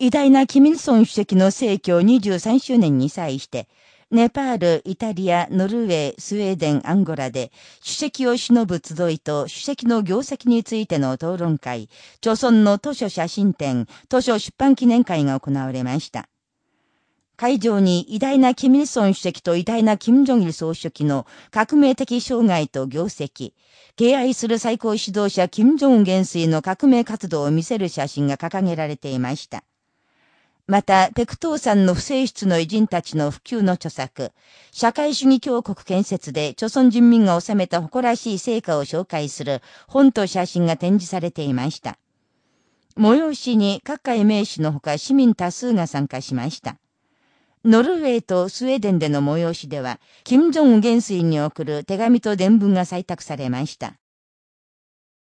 偉大なキミルソン主席の逝去23周年に際して、ネパール、イタリア、ノルウェー、スウェーデン、アンゴラで、主席を忍ぶ集いと主席の業績についての討論会、著村の図書写真展、図書出版記念会が行われました。会場に偉大なキミルソン主席と偉大なキム・ジョギル総書記の革命的障害と業績、敬愛する最高指導者キム・ジョン元帥の革命活動を見せる写真が掲げられていました。また、ペクトーさんの不正室の偉人たちの普及の著作、社会主義強国建設で、朝鮮人民が収めた誇らしい成果を紹介する本と写真が展示されていました。催しに各界名士のほか市民多数が参加しました。ノルウェーとスウェーデンでの催しでは、金正恩元帥に送る手紙と伝文が採択されました。